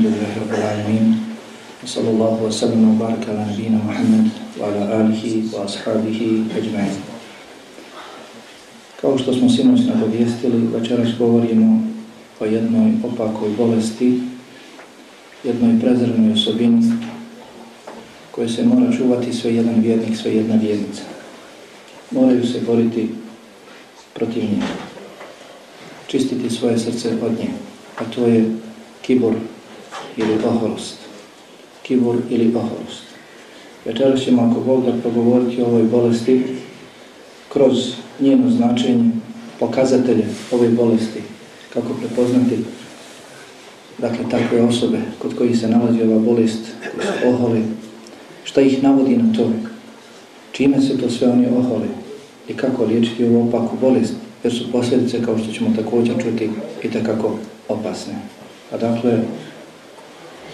الرحيم الحمد لله رب العالمين وصلى الله وسلم وبارك على نبينا محمد وعلى آله وأصحابه أجمعين Kao što smo sinoć nagovijestili, večeras govorimo o jednoj opakoj bolesti, jednoj prezrenoj osobini koje se mora čuvati sve jedan vjernik, sve jedna vjernica. Moraju se boriti protiv nje, čistiti svoje srce od nje, a to je kibor ili oholost. Kibur ili oholost. Večera ćemo, ako Bog da progovoriti o ovoj bolesti, kroz njeno značenje, pokazatelje ove bolesti, kako prepoznati dakle, takve osobe kod kojih se nalazi ova bolest, koji su oholi, šta ih navodi na to, čime se to sve oni oholi i kako liječiti ovu opaku bolest, jer su posljedice, kao što ćemo također čuti, i takako opasne. A dakle,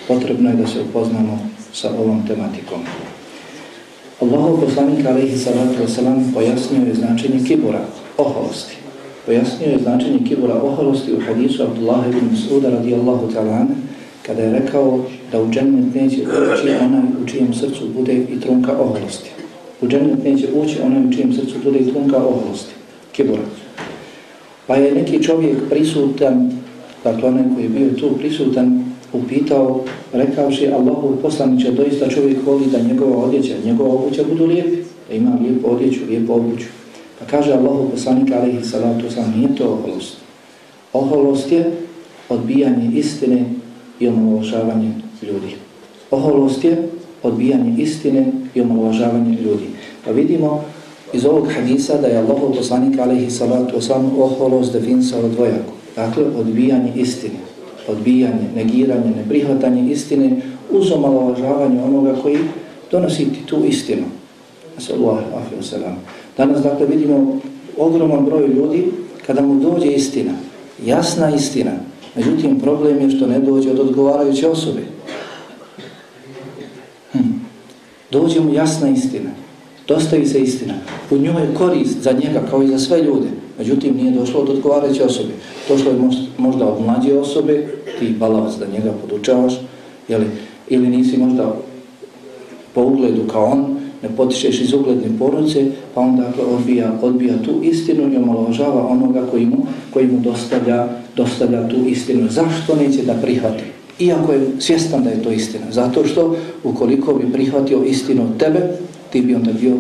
potrebno je da se upoznamo sa ovom tematikom. Allahov poslanik alaihi salatu wasalam pojasnio je značenje kibura, oholosti. Pojasnio je značenje kibura oholosti u hadisu Abdullah ibn Suda radijallahu ta'ala kada je rekao da u džennet neće ući onaj u čijem srcu bude i trunka oholosti. U džennet neće ući onaj u čijem srcu bude i trunka oholosti. Kibura. Pa je neki čovjek prisutan, dakle onaj koji je bio tu prisutan, upitao, rekavši Allahu poslaniće, doista čovjek voli da njegova odjeća, njegova obuća budu lijepi, da ima lijepu odjeću, lijepu obuću. Pa kaže Allahu poslanik, alaihi salatu sam, nije to oholost. Oholost je odbijanje istine i omalovažavanje ljudi. Oholost je odbijanje istine i omalovažavanje ljudi. Pa vidimo iz ovog hadisa da je Allahu poslanik, alaihi salatu sam, oholost definisao dvojako. Dakle, odbijanje istine odbijanje, negiranje, neprihvatanje istine uz omalovažavanje onoga koji donosi ti tu istinu. Danas dakle vidimo ogroman broj ljudi kada mu dođe istina, jasna istina, međutim problem je što ne dođe od odgovarajuće osobe. Hm. Dođe mu jasna istina, dostavi se istina, u njoj je korist za njega kao i za sve ljude, međutim nije došlo od odgovarajuće osobe. Došlo je možda od mlađe osobe, ti balavac da njega podučavaš, jeli, ili nisi možda po ugledu kao on, ne potišeš iz ugledne poruce, pa on dakle odbija, odbija tu istinu i omalovažava onoga koji mu, koji mu dostavlja, dostavlja tu istinu. Zašto neće da prihvati? Iako je svjestan da je to istina. Zato što ukoliko bi prihvatio istinu od tebe, ti bi onda bio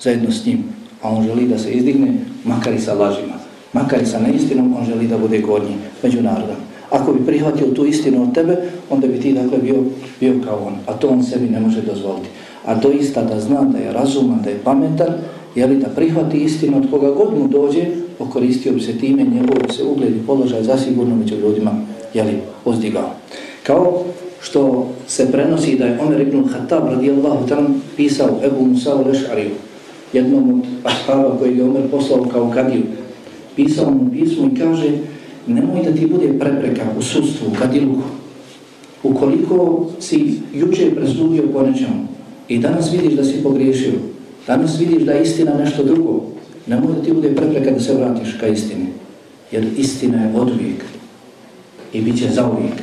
zajedno s njim. A on želi da se izdigne, makar i sa lažima. Makar i sa neistinom, on želi da bude gornji među narodom. Ako bi prihvatio tu istinu od tebe, onda bi ti dakle bio, bio kao on. A to on sebi ne može dozvoliti. A doista da zna da je razuman, da je pametan, jeli da prihvati istinu od koga god mu dođe, okoristio bi se time, njegov se ugled i položaj zasigurno među ljudima, jeli, uzdigao. Kao što se prenosi da je Omer ibn Khattab radijallahu tam pisao Ebu Musa al-Eš'ariju, jednom od ashaba koji je Omer poslao kao kadiju, pisao mu pismo i kaže nemoj da ti bude prepreka u sudstvu, kadiluhu. Ukoliko si juče presudio po nečemu i danas vidiš da si pogriješio, danas vidiš da je istina nešto drugo, nemoj da ti bude prepreka da se vratiš ka istini. Jer istina je od uvijek i bit će za uvijek.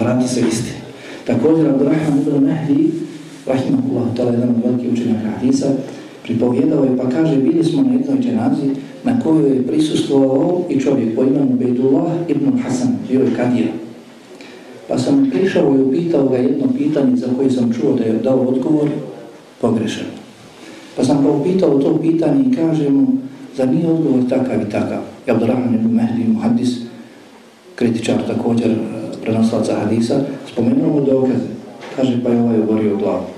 Vrati se istini. Također, Abdurrahman ibn Mehdi, rahimahullah, tala jedan od velikih učenjaka hadisa, pripovjedao je pa kaže, bili smo na jednoj dženazi na kojoj je prisustvovao i čovjek po imenu Bejdullah ibn Hasan, bio je kadija. Pa sam prišao i upitao ga jedno pitanje za koje sam čuo da je dao odgovor pogrešan. Pa sam ga upitao to pitanje i kaže mu, za nije odgovor takav i takav? I Abdurrahman ibn Mehdi, muhaddis, kritičar također prenoslaca hadisa, spomenuo mu dokaze. Kaže, pa je ovaj oborio glavu.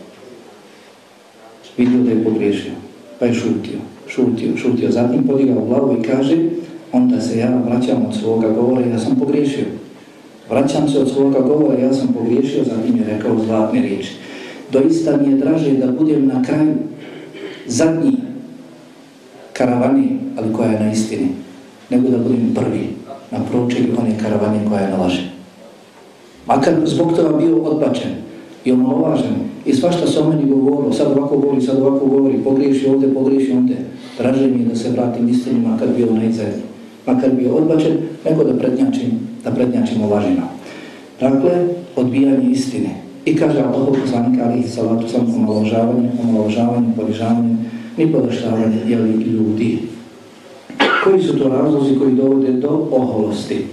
Vidio da je pogriješio, pa je šutio šutio, šutio. Zatim podigao glavu i kaže, onda se ja vraćam od svoga govora, ja sam pogriješio. Vraćam se od svoga govora, ja sam pogriješio, zatim je rekao zlatne riječi. Doista mi je draže da budem na kraju zadnji karavani, ali koja je na istini, nego da budem prvi na pročelju one karavane koja je na laži. Makar zbog toga bio odbačen i omalovažen i svašta se o meni govorilo, sad ovako govori, sad ovako govori, pogriješi ovdje, pogriješi ovdje, Draže mi je da se vratim istinima kad bio najzadnji. Makar bio odbačen, nego da prednjačim, da prednjačim o lažima. Dakle, odbijanje istine. I kaže Allah poslanika alihi salatu sam omaložavanje, omaložavanje, ponižavanje, ni podaštavanje jeli, ljudi. Koji su to razlozi koji dovode do oholosti?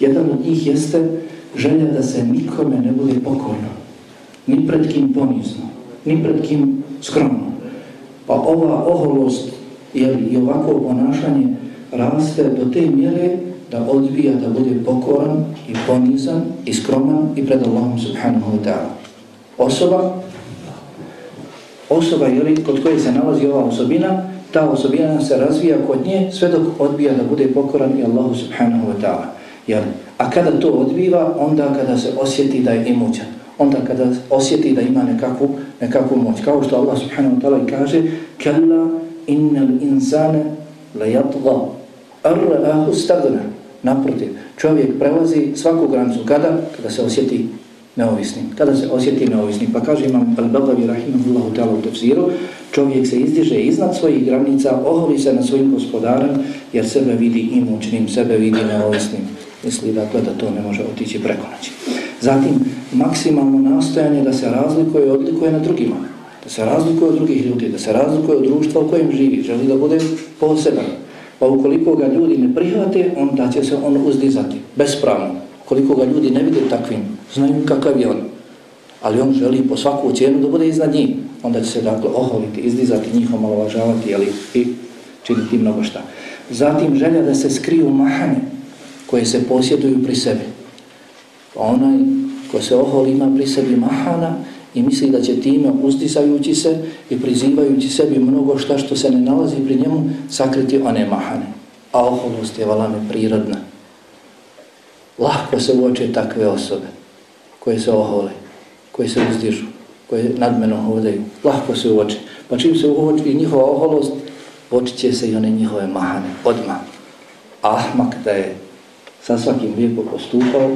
Jedan od njih jeste želja da se nikome ne bude pokorno Ni pred kim ponizno, ni pred kim skromno. Pa ova oholost jeli, i ovako ponašanje raste do te mjere da odbija da bude pokoran i ponizan i skroman i pred Allahom subhanahu wa ta'ala. Osoba, osoba jeli, kod koje se nalazi ova osobina, ta osobina se razvija kod nje sve dok odbija da bude pokoran i Allahu subhanahu wa ta'ala. Jeli? A kada to odbiva, onda kada se osjeti da je imućan, onda kada osjeti da ima nekakvu, nekakvu moć. Kao što Allah subhanahu wa ta'ala kaže Kalla innal insane la yatga arra'ahu stagna Naprotiv, čovjek prelazi svaku granicu. Kada? Kada se osjeti neovisnim. Kada se osjeti neovisnim. Pa kaže imam Al-Bagavi Rahimahullahu ta'ala u tefsiru, čovjek se izdiže iznad svojih granica, oholi se na svojim gospodarem, jer sebe vidi imućnim, sebe vidi neovisnim. Misli dakle da to ne može otići preko noći. Zatim, maksimalno nastojanje da se razlikuje i odlikuje na drugima. Da se razlikuje od drugih ljudi, da se razlikuje od društva u kojem živi. Želi da bude poseban. Pa ukoliko ga ljudi ne prihvate, onda će se on uzdizati, bespravno. Koliko ga ljudi ne vide takvim, znaju kakav je on. Ali on želi po svaku cijenu da bude iznad njih. Onda će se dakle oholiti, izdizati njih, omalovažavati jeli, i činiti mnogo šta. Zatim želja da se skriju mahane koje se posjeduju pri sebi. Pa onaj ko se oholi ima pri sebi mahana, i misli da će time uzdisajući se i prizivajući sebi mnogo šta što se ne nalazi pri njemu sakriti one mahane. A oholost je valame prirodna. Lahko se uoče takve osobe koje se ohole, koje se uzdižu, koje nadmeno hodaju. Lahko se uoče. Pa čim se uoči njihova oholost, očit se i one njihove mahane odmah. Ahmak da je sa svakim lijepo postupao,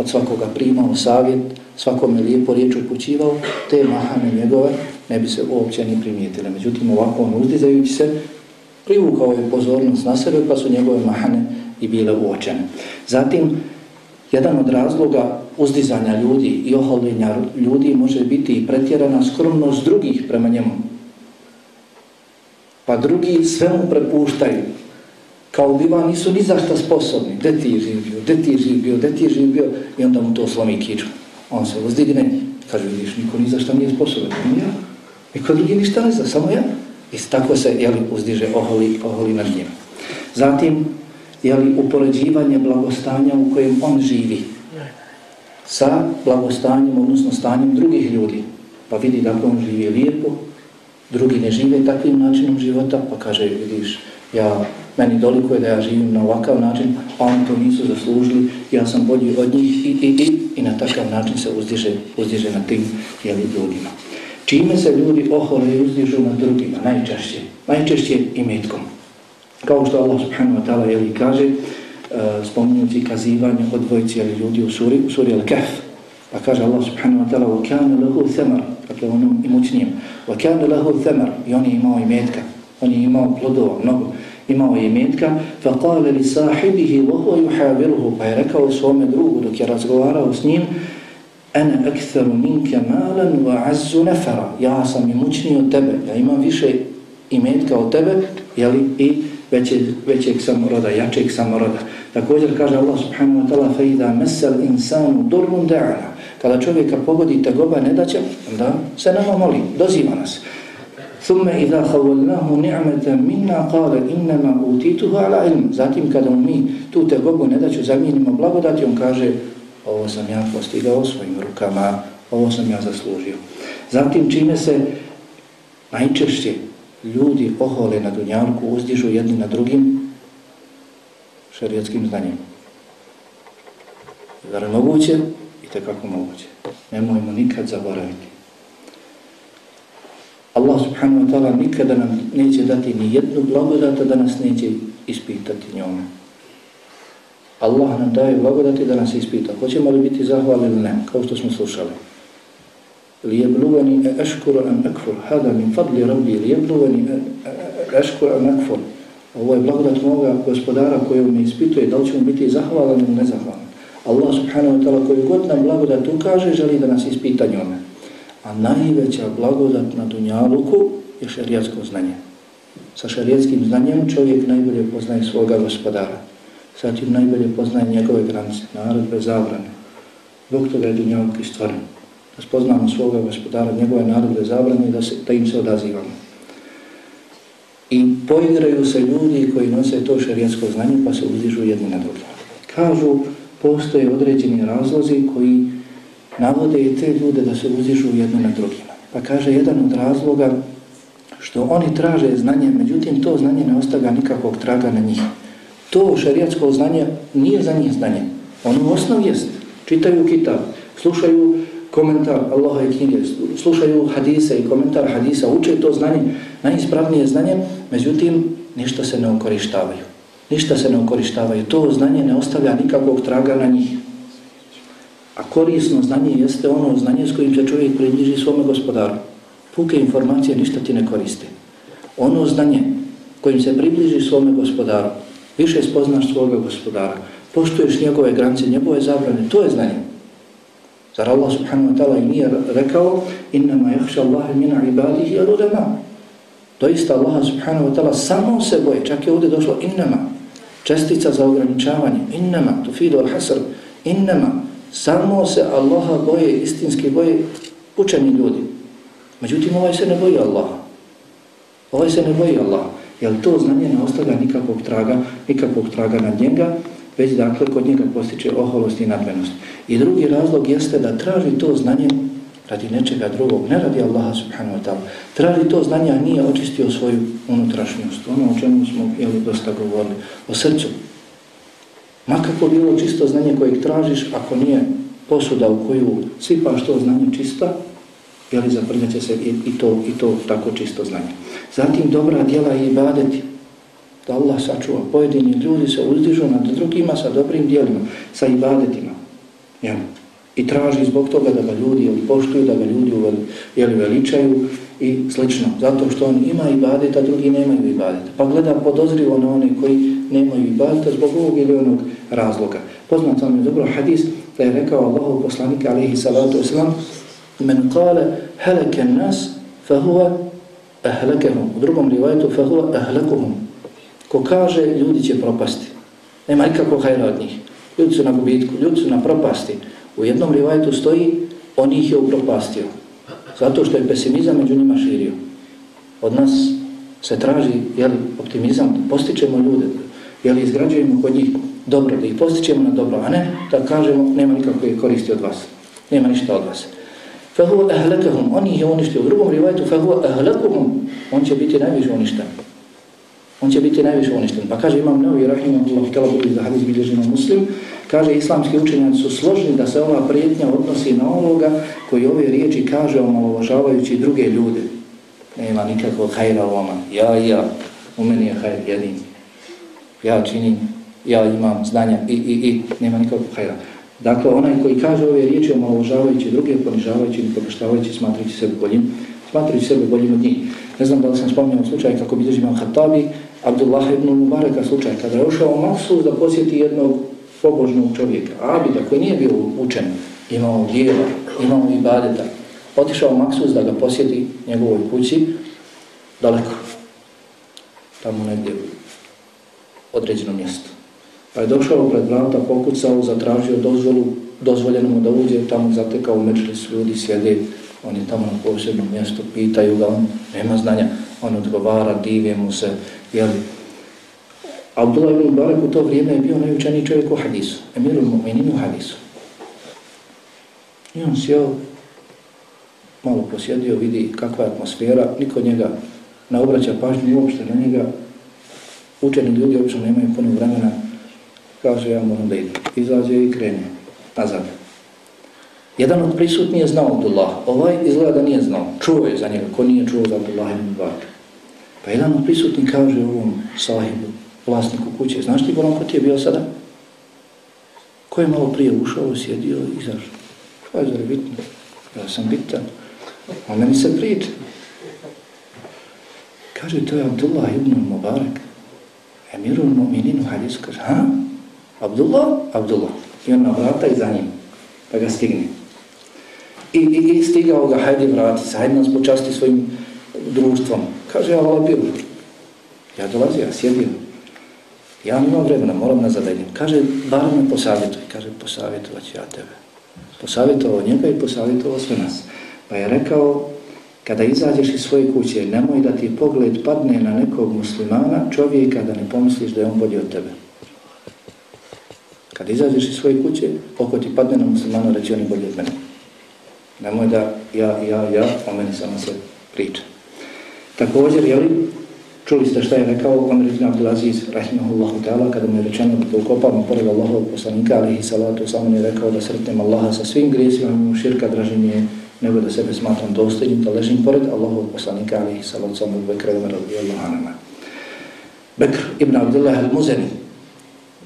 od svakoga primao savjet, svakome lijepo riječ upućivao, te mahane njegove ne bi se uopće ni primijetile. Međutim, ovako on uzdizajući se, privukao je pozornost na sebe, pa su njegove mahane i bile uočene. Zatim, jedan od razloga uzdizanja ljudi i oholjenja ljudi može biti i pretjerana skromnost drugih prema njemu. Pa drugi sve mu prepuštaju, kao biva nisu ni zašta sposobni. De ti je živ bio, de ti je živ bio, de ti je živ bio i onda mu to slomi kiču. On se uzdigne, kaže, vidiš, niko ni zašta nije sposoban. Ja. Niko drugi ništa ne zna, samo ja. I tako se, jeli, uzdiže, oholi, oholi nad njim. Zatim, jeli, upoređivanje blagostanja u kojem on živi sa blagostanjem, odnosno stanjem drugih ljudi. Pa vidi da on živi lijepo, drugi ne žive takvim načinom života, pa kaže, vidiš, ja meni doliko je da ja živim na ovakav način, a oni to nisu zaslužili, ja sam bolji od njih i, i, i, i na takav način se uzdiže, uzdiže na tim jeli, ljudima. Čime se ljudi ohole i uzdižu na drugima? Najčešće. Najčešće i metkom. Kao što Allah subhanahu wa ta'ala jeli kaže, uh, spominjući kazivanje od dvojici jeli, ljudi u suri, u suri Al-Kahf, pa kaže Allah subhanahu wa ta'ala وَكَانَ لَهُ ثَمَرْ Dakle, onom imućnijem. وَكَانَ لَهُ ثَمَرْ I on je imao i metka. On je imao plodova, mnogo imao je metka, fa qala li sahibihi wa huwa yuhawiruhu, pa je rekao svome drugu dok je razgovarao s njim, ana aktharu minka malan wa azzu nafara, ja sam imućniji od tebe, ja imam više imetka od tebe, jeli, i većeg, većeg samoroda, jačeg samoroda. Također kaže Allah subhanahu wa ta'ala, fa idha masal insanu durrun da'ana, kada čovjeka pogodi tegoba ne daće, da se nama moli, doziva nas. ثم إذا خولناه نعمة منا قال إنما أوتيته على علم zatim kada mi tu te Bogu ne daću zamijenimo blagodati on kaže ovo sam ja postigao svojim rukama ovo sam ja zaslužio zatim čime se najčešće ljudi ohole na dunjalku uzdižu jedni na drugim šarijatskim znanjem zar je moguće? i tekako moguće nemojmo nikad zaboraviti Allah subhanahu wa ta'ala nikada nam neće dati ni jednu blagodata da nas neće ispitati njome. Allah nam daje blagodati da nas ispita. Hoćemo li biti zahvali ili ne, kao što smo slušali. Li je bluvani e eškuru am ekfur, hada min fadli rabbi, li je bluvani e eškuru am ekfur. Ovo je blagodat moga gospodara koji me ispituje, da li ćemo biti zahvalan ili nezahvalan. Allah subhanahu wa ta'ala koju god nam blagodat ukaže, želi da nas ispita njome. A najveća blagodat na Dunjaluku je šarijatsko znanje. Sa šarijatskim znanjem čovjek najbolje poznaje svoga gospodara. Zatim najbolje poznaje njegove granice, naredbe, zabrane. Zbog toga je Dunjaluk i stvoren. Da spoznamo svoga gospodara, njegove naredbe, zabrane i da, se, da im se odazivamo. I poigraju se ljudi koji nose to šarijatsko znanje pa se uzdižu jedni na drugi. Kažu, postoje određeni razlozi koji navode i te ljude da se uzdižu jedno na drugima. Pa kaže, jedan od razloga što oni traže znanje, međutim to znanje ne ostavlja nikakvog traga na njih. To šarijatsko znanje nije za njih znanje. Ono u osnovi jest. Čitaju kitab, slušaju komentar Allaha i knjige, slušaju hadise i komentar hadisa, uče to znanje, najispravnije znanje, međutim, ništa se ne okorištavaju. Ništa se ne okorištavaju. To znanje ne ostavlja nikakvog traga na njih. A korisno znanje jeste ono znanje s kojim se čovjek približi svome gospodaru. Puke informacije ništa ti ne koriste. Ono znanje kojim se približi svome gospodaru, više spoznaš svoga gospodara, poštuješ njegove granice, njegove zabrane, to je znanje. Zar Allah subhanahu wa ta'ala i nije rekao innama jahša Allahe mina ibadihi al ulema. Doista Allah subhanahu wa ta'ala samo se boje, čak je ovdje došlo innama, čestica za ograničavanje, innama, tufidu al hasr, innama, samo se Allaha boje, istinski boje učeni ljudi. Međutim, ovaj se ne boji Allaha. Ovaj se ne boji Allaha. Jer to znanje ne ostavlja nikakvog traga, nikakvog traga nad njega, već dakle kod njega postiče oholost i nadmenost. I drugi razlog jeste da traži to znanje radi nečega drugog, ne radi Allaha subhanahu wa ta'ala. Traži to znanje, a nije očistio svoju unutrašnjost. Ono o čemu smo jeli, dosta govorili. O srcu. Makako bilo čisto znanje kojeg tražiš, ako nije posuda u koju sipaš to znanje čista, jeli zaprneće se i, i, to, i to tako čisto znanje. Zatim dobra djela i ibadeti da Allah sačuva. Pojedini ljudi se uzdižu nad drugima sa dobrim dijelima, sa ibadetima. Jel? I traži zbog toga da ga ljudi jel, poštuju, da ga ljudi jel, veličaju i slično. Zato što on ima ibadeta, drugi nemaju ibadeta. Pa gleda podozrivo na one koji nemaju ibadeta zbog ovog ili onog razloga. Poznat vam je dobro hadis da je rekao Allahov poslanika alaihi salatu islam men kale heleke nas fa huwa. U drugom rivajetu fa huwa ahlakuhum. Ko kaže, ljudi će propasti. Nema nikakvog hajra od njih. Ljudi su na gubitku, ljudi su na propasti. U jednom rivajtu stoji, on ih je upropastio. Zato što je pesimizam među njima širio. Od nas se traži jel, optimizam, da postičemo ljude, jel, izgrađujemo kod njih dobro, da ih postičemo na dobro, a ne da kažemo, nema nikakve koristi od vas. Nema ništa od vas. Fahu ahlakahum, on ih je uništio. U drugom rivajtu, fahu ahlakuhum, on će biti najviše uništen on će biti najviše uništen. Pa kaže imam Nevi Rahimahullah htjela budi za hadis bilježimo muslim, kaže islamski učenjaci su složni da se ova prijetnja odnosi na onoga koji ove riječi kaže omalovažavajući druge ljude. Nema nikakvog hajra u vama. Ja ja, u meni je hajr jedin. Ja činim, ja imam znanja i, i, i, nema nikakvog hajra. Dakle, onaj koji kaže ove riječi omalovažavajući druge, ponižavajući ili pokuštavajući, smatrajući sebe boljim, smatrajući sebe boljim od njih. Ne znam da li sam spomnio slučaj kako bi držimo Hatabi, Abdullah ibn Mubareka slučaj, kada je ušao Maksus da posjeti jednog pobožnog čovjeka, Abida koji nije bio učen, imao djela, imao i badeta, otišao Maksus da ga posjeti njegovoj kući daleko, tamo negdje određeno određenom mjestu. Pa je došao pred vrata, pokucao, zatražio dozvolu, dozvoljeno mu da uđe, tamo zatekao u su ljudi, sjede, on je tamo na posebnom mjestu, pitaju ga, on nema znanja, on odgovara, divije mu se, jeli. Abdullah ibn Mubarak u to vrijeme je bio najučeniji čovjek u hadisu, emirul mu'minin u hadisu. I on sjeo, malo posjedio, vidi kakva je atmosfera, niko njega ne obraća pažnju uopšte na njega, učeni ljudi obično nemaju puno vremena, kaže ja moram da idem. Izađe i krene nazad. Jedan od prisutnije znao Abdullah, ovaj izgleda da nije znao, čuo je za njega, ko nije čuo za Abdullah ibn Mubarak. Pa jedan od prisutnih kaže ovom sahibu, vlasniku kuće, znaš ti bolom ko ti je bio sada? Ko je malo prije ušao, sjedio i izašao? Šta je zar bitno? Ja sam bitan. A meni se priča. Kaže, to je Abdullah ibn Mubarak. Emirul mu'mininu hadis kaže, ha? Abdullah? Abdullah. I on na vrata i za njim, pa ga stigne. I, i, i stigao ga, hajde vrati se, hajde nas počasti svojim društvom. Kaže, ja vala bilo. Ja dolazim, ja sjedim. Ja nemam vremena, moram na zadeljem. Kaže, bar me posavjetuj. Kaže, posavjetovat ću ja tebe. Posavjetovao njega i posavjetovao sve nas. Pa je rekao, kada izađeš iz svoje kuće, nemoj da ti pogled padne na nekog muslimana, čovjeka, da ne pomisliš da je on bolji od tebe. Kada izađeš iz svoje kuće, oko ti padne na muslimana, reći on je bolji od mene. Nemoj da ja, ja, ja, o meni samo se priča. Također, jeli, čuli ste šta je rekao Omer ibn Abdulaziz, rahimahullahu ta'ala, kada mu je rečeno da ukopamo pored Allahovog poslanika, alihi salatu, samo je rekao da sretnem Allaha sa svim grijesima, mu širka draži je nego da sebe smatram dostojnim, da ležim pored Allahovog poslanika, alihi salatu, samo u Bekr ibn radijallahu anama. Bekr ibn Abdullah al-Muzani,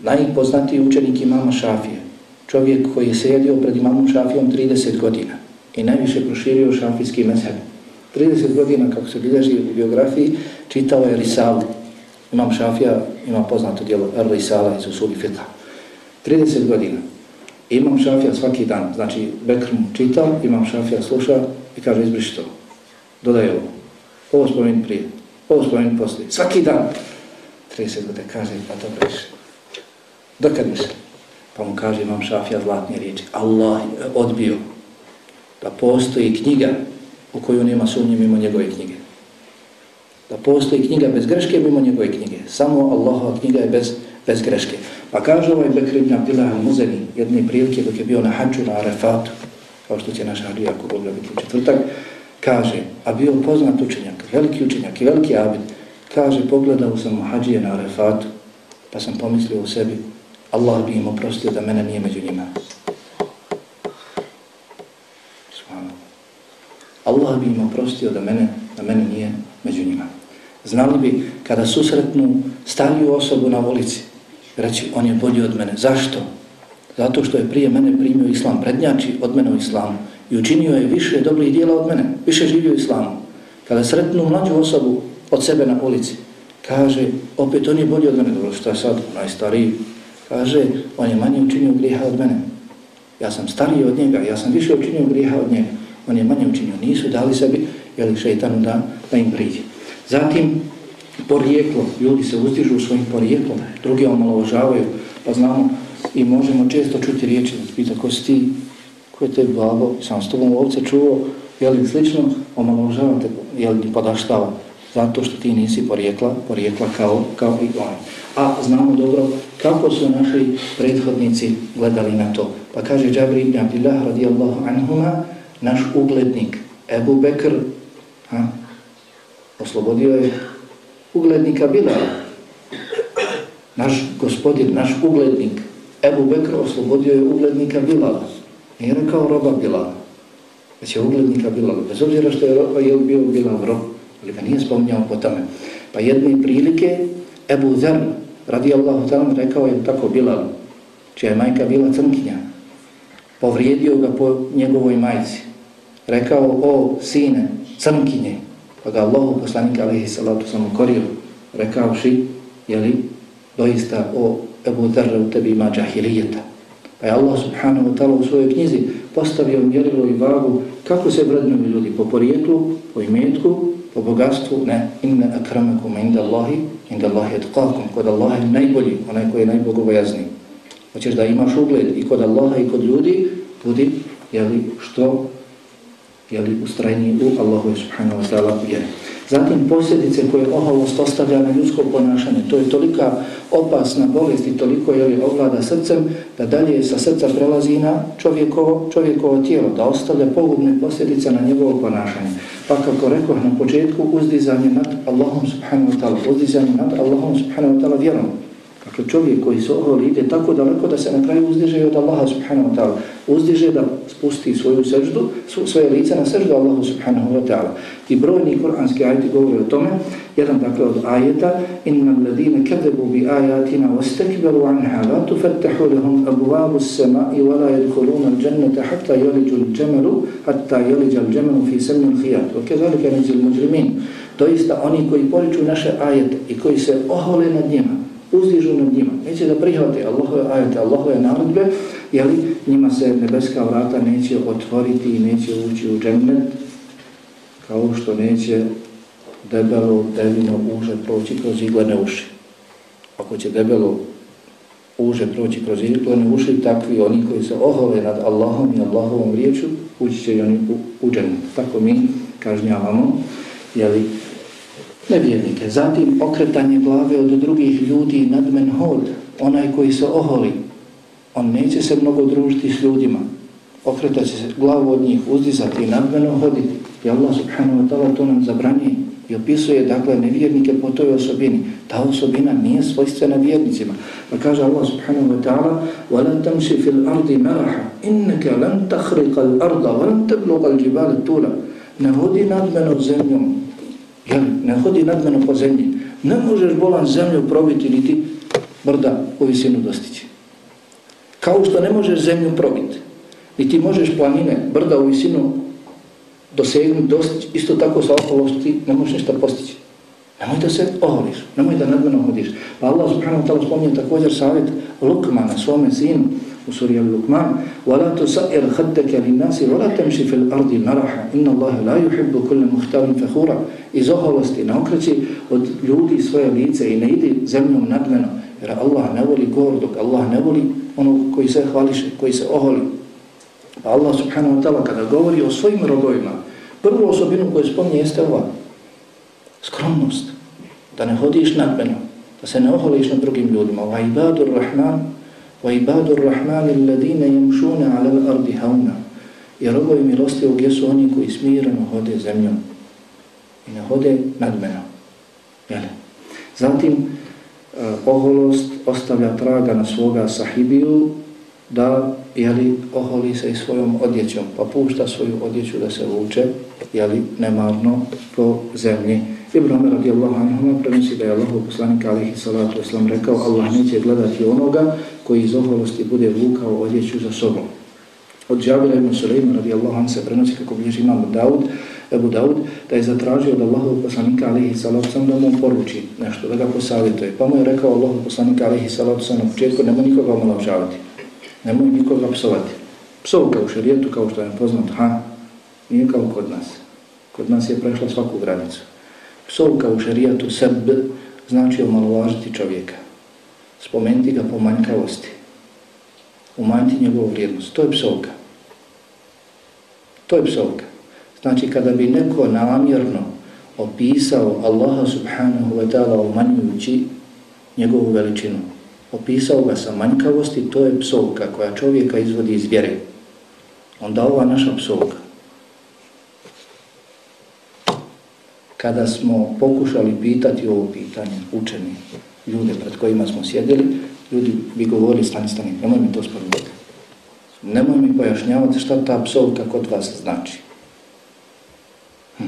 najpoznatiji učenik imama Šafije, čovjek koji je sjedio pred imamom Šafijom 30 godina i najviše proširio šafijski mezheb. 30 godina, kako se bilježi u biografiji, čitao je Risalu. Imam Šafija, ima poznato djelo Risala iz Usuli Fita. 30 godina. Imam Šafija svaki dan, znači Bekr mu čita, Imam Šafija sluša i kaže izbriši to. Dodaje ovo. Ovo spomenuti prije, ovo spomenuti poslije. Svaki dan. 30 godina kaže, pa to briši. Dokad misli? Pa mu kaže Imam Šafija zlatne riječi. Allah odbio da postoji knjiga u koju nema sumnje mimo njegove knjige. Da postoji knjiga bez greške mimo njegove knjige. Samo Allahova knjiga je bez, bez greške. Pa kaže ovaj Bekr ibn Abdillah al-Muzani jedne prilike dok je bio na hađu na Arefatu, kao što će naš hađu jako Boga biti u četvrtak, kaže, a bio poznat učenjak, veliki učenjak i veliki abid, kaže, pogledao sam hađije na Arefatu, pa sam pomislio u sebi, Allah bi im oprostio da mene nije među njima. Allah bi im oprostio da mene, da mene nije među njima. Znali bi kada susretnu stariju osobu na ulici, reći on je bolji od mene. Zašto? Zato što je prije mene primio islam, prednjači od mene u islamu i učinio je više dobrih dijela od mene, više živio u islamu. Kada sretnu mlađu osobu od sebe na ulici, kaže, opet on je bolji od mene, dobro što je sad, najstariji, kaže, on je manje učinio grijeha od mene. Ja sam stariji od njega, ja sam više učinio grijeha od njega on je manje učinio, nisu dali sebi jeli šeitanu da, da im priđe. Zatim, porijeklo, ljudi se uzdižu svojim porijeklom, drugi omalovažavaju, pa znamo i možemo često čuti riječi, pita ko si ti, ko je te babo, sam s tobom ovce čuo, jeli slično, omalovažavam te, jeli podaštavam zato što ti nisi porijekla, porijekla kao, kao i on. A znamo dobro kako su naši prethodnici gledali na to. Pa kaže Džabri ibn Abdillah radijallahu anhuma, naš uglednik Ebu Bekr ha, oslobodio je uglednika Bilala. Naš gospodin, naš uglednik Ebu Bekr oslobodio je uglednika Bilala. Nije rekao roba Bilala, već je uglednika Bilala. Bez obzira što je, roba, je bio Bilal rob, ali ga nije spominjao po tome. Pa jedne prilike Ebu Zer radijallahu ta'ala rekao je tako Bilal, čija je majka bila crnkinja, povrijedio ga po njegovoj majci rekao, o sine, crnkinje, pa ga Allahu poslanik alaihi salatu sam ukorio, rekaoši, jeli, doista, o Ebu Dharra u tebi ima džahilijeta. Pa je Allah subhanahu wa ta'ala u svojoj knjizi postavio mjerilo i vagu kako se vrednuju ljudi po porijetlu, po imetku, po bogatstvu, ne, inna akramakum inda Allahi, inda Allahi etqakum, kod Allaha je najbolji, onaj koji je najbogobojazniji. Hoćeš da imaš ugled i kod Allaha i kod ljudi, budi, jeli, što jeli, ustrajni u Allahu subhanahu wa ta'ala vjeri. Zatim posljedice koje oholost ostavlja na ljudsko ponašanje, to je tolika opasna bolest i toliko je li ovlada srcem, da dalje sa srca prelazi na čovjekovo, čovjekovo tijelo, da ostavlja pogubne posljedice na njegovo ponašanje. Pa kako rekao na početku, uzdizanje nad Allahom subhanahu wa ta'ala, uzdizanje nad Allahom subhanahu wa ta'ala vjerom. Dakle, čovjek koji se oholi ide tako daleko da se na kraju uzdiže od Allaha subhanahu wa ta'ala. Uzdiže da spusti svoju seždu, svoje lice na seždu Allahu subhanahu wa ta'ala. I brojni kuranski ajeti govore o tome. Jedan dakle od ajeta Inna alladine kadebu bi ajatina wastakbaru anha la tufattahu lahum abuvabu s-sama'i wa la yadkhuluna al-jannata hatta yaliđu al-jamalu hatta yaliđa al-jamalu fi samnu al-khiyat. Wa kezalika nizil mujrimin. Doista oni koji poriču naše ajete i koji se ohole nad njima uzdižu nad njima. Neće da prihvate Allahove ajete, Allahove naredbe, jeli, njima se nebeska vrata neće otvoriti i neće ući u džennet, kao što neće debelo, devino uže proći kroz iglene uši. Ako će debelo uže proći kroz iglene uši, takvi oni koji se ohove nad Allahom i Allahovom riječu, ući će i oni u, u džennet. Tako mi kažnjavamo, jeli, nevjernike. Zatim okretanje glave od drugih ljudi nadmen hod, onaj koji se oholi, on neće se mnogo družiti s ljudima, okretat će se glavu od njih, uzdizati i nadmeno hoditi. I Allah subhanahu wa ta'ala to nam zabranje i opisuje dakle nevjernike po toj osobini. Ta osobina nije svojstvena vjernicima. Pa kaže Allah subhanahu wa ta'ala وَلَنْ تَمْشِ فِي الْأَرْضِ مَرَحَ إِنَّكَ لَنْ تَخْرِقَ الْأَرْضَ وَلَنْ تَبْلُغَ الْجِبَالِ تُولَ Ne hodi nadmeno zemljom, jel, ne hodi nadmeno po zemlji. Ne možeš bolan zemlju probiti niti brda u visinu dostići. Kao što ne možeš zemlju probiti, niti možeš planine, brda u visinu dosegnuti, dostići, isto tako sa okolosti ne možeš ništa postići. Nemoj da se oholiš, nemoj da nadmeno hodiš. Pa Allah subhanahu wa ta'ala spominje također savjet Lukmana, svome sinu, u suri Al-Lukman, وَلَا تُسَئِرْ خَدَّكَ لِنَّاسِ وَلَا تَمْشِ فِي الْأَرْضِ نَرَحَ إِنَّ اللَّهَ لَا يُحِبُّ كُلَّ مُحْتَوٍ فَهُورًا Iz oholosti ne okreći od ljudi svoje lice i ne idi zemljom nadmeno, jer Allah ne voli gordog, Allah ne voli onog koji se hvališe, koji se oholi. Pa Allah subhanahu wa ta'ala kada govori o svojim robovima, prvu osobinu koju spominje jeste ova, skromnost, da ne hodiš nadmeno, da se ne oholiš nad drugim ljudima. Wa ibadur rahman, wa ibadur rahman illadine jemšune ala l'ardi hauna. I robovi milostivog jesu oni koji smirano hode zemljom i ne hode nadmeno. Jel? Zatim, uh, oholost ostavlja traga na svoga sahibiju da jeli, oholi se i svojom odjećom, pa pušta svoju odjeću da se vuče, jeli, nemarno po zemlji. Ibrahim radijallahu anhu prenosi da je Allah poslanik alihi salatu islam rekao Allah neće gledati onoga koji iz oholosti bude vukao odjeću za sobom. Od Džabira ibn Sulejma radijallahu anhu se prenosi kako bliži imam Daud, Ebu Daud, da je zatražio od Allahov poslanika alihi salatu islam da mu poruči nešto, da ga posavjetuje. Pa mu je rekao Allahov poslanika alihi salatu islam na početku nemoj nikoga omaložavati, nemoj nikoga psovati. Psovka u šarijetu kao što je poznat, ha, nije kao kod nas. Kod nas je prešla svaku granicu. Psovka u šarijatu seb znači omalovažiti čovjeka. Spomenuti ga po manjkavosti. Umanjiti njegovu vrijednost. To je psovka. To je psovka. Znači kada bi neko namjerno opisao Allaha subhanahu wa ta'ala umanjujući njegovu veličinu, opisao ga sa manjkavosti, to je psovka koja čovjeka izvodi iz vjere. Onda ova naša psovka kada smo pokušali pitati ovo pitanje učeni ljude pred kojima smo sjedili, ljudi bi govorili stani, stani, nemoj mi to spomenuti. Nemoj mi pojašnjavati šta ta psovka kod vas znači. Hm.